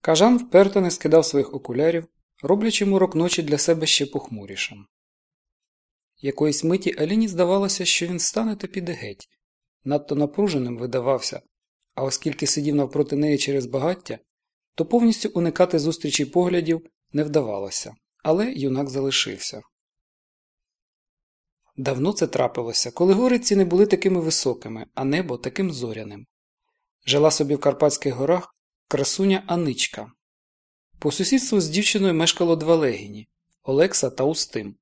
Кажан вперто не скидав своїх окулярів, роблячи мурок ночі для себе ще похмурішим. Якоїсь миті Аліні здавалося, що він стане та піде геть. Надто напруженим видавався, а оскільки сидів навпроти неї через багаття, то повністю уникати зустрічі поглядів не вдавалося, але юнак залишився. Давно це трапилося, коли гориці не були такими високими, а небо таким зоряним. Жила собі в Карпатських горах красуня Аничка. По сусідству з дівчиною мешкало два легіні Олекса та Устим.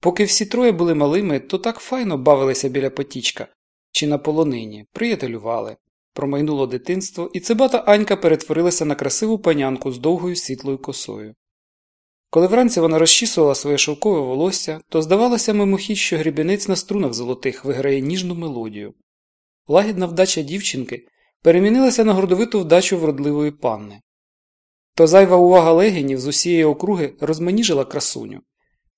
Поки всі троє були малими, то так файно бавилися біля потічка чи на полонині, приятелювали. Промайнуло дитинство, і цибата Анька перетворилася на красиву панянку з довгою світлою косою. Коли вранці вона розчісувала своє шовкове волосся, то здавалося мимохідь, що грібінець на струнах золотих виграє ніжну мелодію. Лагідна вдача дівчинки перемінилася на гордовиту вдачу вродливої панни. То зайва увага легінів з усієї округи розманіжила красуню.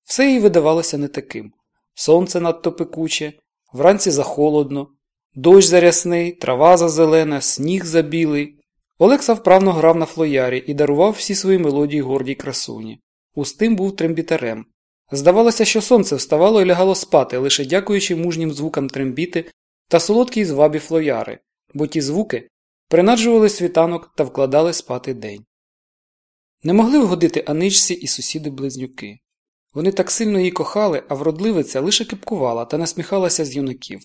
Все їй видавалося не таким сонце надто пекуче, вранці захолодно, дощ зарясний, трава зазелена, сніг забілий. Олекса вправно грав на флоярі і дарував всі свої мелодії гордій красуні. Устим був трембітарем. Здавалося, що сонце вставало і лягало спати, лише дякуючи мужнім звукам трембіти та солодкій звабі флояри, бо ті звуки принаджували світанок та вкладали спати день. Не могли вгодити Аничці і сусіди близнюки. Вони так сильно її кохали, а вродливиця лише кипкувала та насміхалася з юнаків.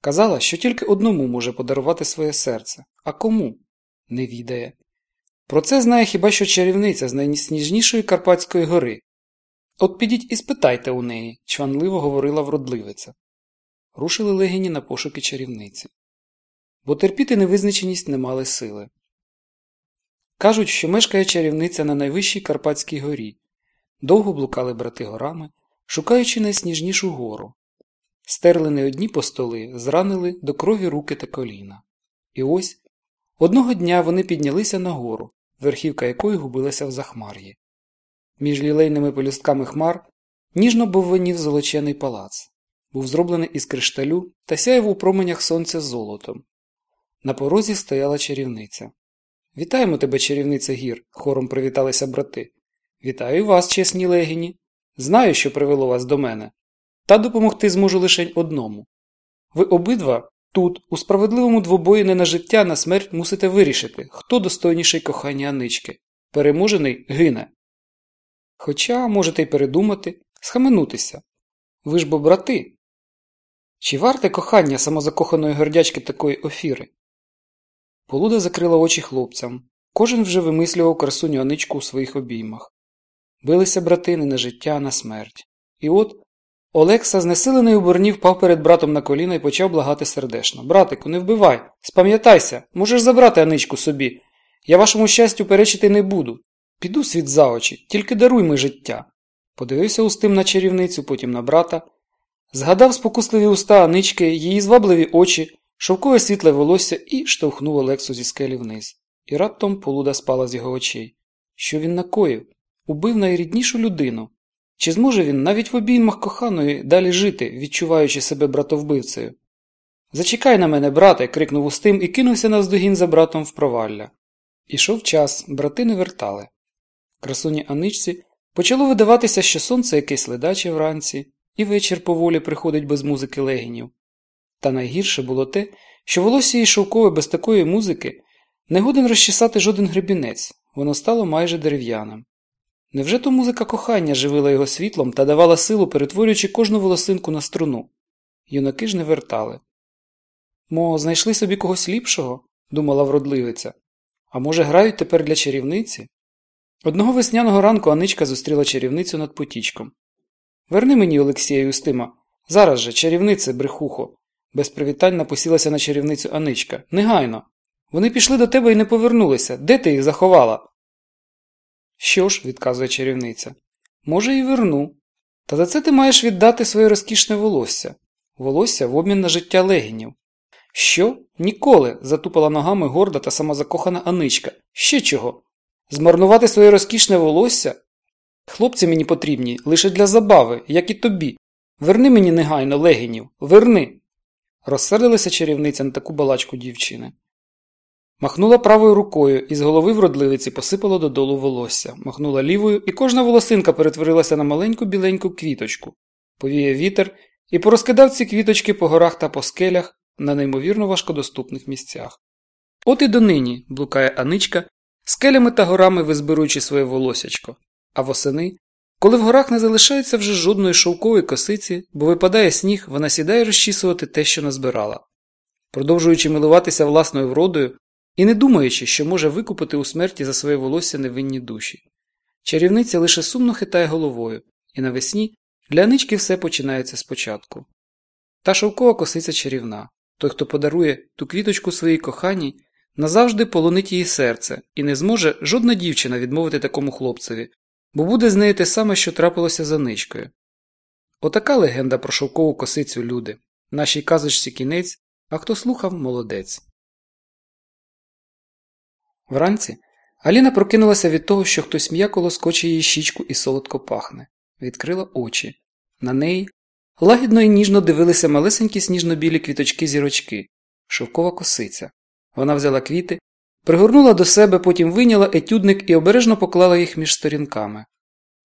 Казала, що тільки одному може подарувати своє серце, а кому не відає. Про це знає хіба що чарівниця з найсніжнішої Карпатської гори. От підіть і спитайте у неї, чванливо говорила вродливиця. Рушили легіні на пошуки чарівниці. Бо терпіти невизначеність не мали сили. Кажуть, що мешкає чарівниця на найвищій Карпатській горі. Довго блукали брати горами, шукаючи найсніжнішу гору. Стерли не одні постоли, зранили до крові руки та коліна. І ось одного дня вони піднялися на гору, верхівка якої губилася в захмар'ї. Між лілейними полюстками хмар ніжно боввенів золочений палац, був зроблений із кришталю та сяяв у променях сонця золотом. На порозі стояла чарівниця. Вітаємо тебе, чарівниця гір, хором привіталися брати. Вітаю вас, чесні легіні. Знаю, що привело вас до мене. Та допомогти зможу лише одному. Ви обидва тут, у справедливому двобої не на життя, на смерть мусите вирішити, хто достойніший кохання Анички. Переможений гине. Хоча можете й передумати, схаменутися. Ви ж бо брати. Чи варте кохання самозакоханої гордячки такої офіри? Полуда закрила очі хлопцям. Кожен вже вимислював красуню Аничку у своїх обіймах. Билися брати не на життя, на смерть. І от Олекса, знесилений у борні, впав перед братом на коліна і почав благати сердечно Братику, не вбивай, спам'ятайся, можеш забрати Аничку собі. Я вашому щастю перечити не буду. Піду світ за очі, тільки даруй ми життя. Подивився устим на чарівницю, потім на брата. Згадав спокусливі уста Анички, її звабливі очі, шовкове світле волосся і штовхнув Олексу зі скелі вниз. І раптом полуда спала з його очей. Що він накоїв? Убив найріднішу людину. Чи зможе він навіть в обіймах коханої далі жити, відчуваючи себе братовбивцею? Зачекай на мене, брате. крикнув устим і кинувся навздогін за братом в провалля. Ішов час, брати не вертали. Красуні Аничці почало видаватися, що сонце якесь ледаче вранці, і вечір поволі приходить без музики легінів. Та найгірше було те, що волосся її шовкове без такої музики не годен розчесати жоден гребінець, воно стало майже дерев'яним. Невже то музика кохання живила його світлом та давала силу, перетворюючи кожну волосинку на струну? Юнаки ж не вертали. Мо, знайшли собі когось ліпшого, думала вродливиця. А може, грають тепер для чарівниці? Одного весняного ранку Аничка зустріла чарівницю над потічком. Верни мені, Олексія Юстима, зараз же, чарівнице, брехухо. Без привітань напосілася на чарівницю Аничка. Негайно. Вони пішли до тебе і не повернулися. Де ти їх заховала? Що ж, відказує чарівниця, може, і верну. Та за це ти маєш віддати своє розкішне волосся, волосся в обмін на життя легінів. Що? Ніколи. затупала ногами горда та самозакохана Аничка. Ще чого? Змарнувати своє розкішне волосся? Хлопці мені потрібні лише для забави, як і тобі. Верни мені негайно легінів, верни. Розсердилася чарівниця на таку балачку дівчини. Махнула правою рукою, і з голови вродливиці посипало додолу волосся, махнула лівою, і кожна волосинка перетворилася на маленьку біленьку квіточку. Повіє вітер і порозкидав ці квіточки по горах та по скелях на неймовірно важкодоступних місцях. От і донині блукає Аничка, скелями та горами визбируючи своє волосячко, а восени, коли в горах не залишається вже жодної шовкової косиці, бо випадає сніг, вона сідає розчісувати те, що назбирала. Продовжуючи милуватися власною вродою і не думаючи, що може викупити у смерті за своє волосся невинні душі. Чарівниця лише сумно хитає головою, і навесні для Анички все починається спочатку. Та шовкова косиця чарівна. Той, хто подарує ту квіточку своїй коханій, назавжди полонить її серце, і не зможе жодна дівчина відмовити такому хлопцеві, бо буде з нею те саме, що трапилося за ничкою. Отака легенда про шовкову косицю люди. Нашій казочці кінець, а хто слухав молодець. Вранці Аліна прокинулася від того, що хтось м'яко лоскоче її щічку і солодко пахне, відкрила очі. На неї лагідно і ніжно дивилися малесенькі сніжно-білі квіточки зірочки, шовкова косиця. Вона взяла квіти, пригорнула до себе, потім вийняла етюдник і обережно поклала їх між сторінками.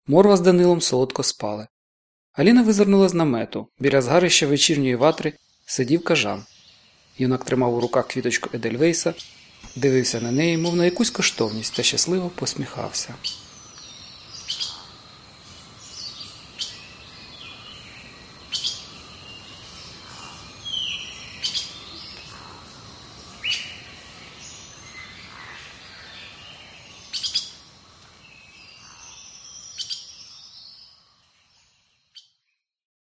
Морва з Данилом солодко спали. Аліна визирнула з намету. Біля згарища вечірньої ватри сидів кажан. Юнак тримав у руках квіточку Едельвейса, дивився на неї, мов на якусь коштовність та щасливо посміхався.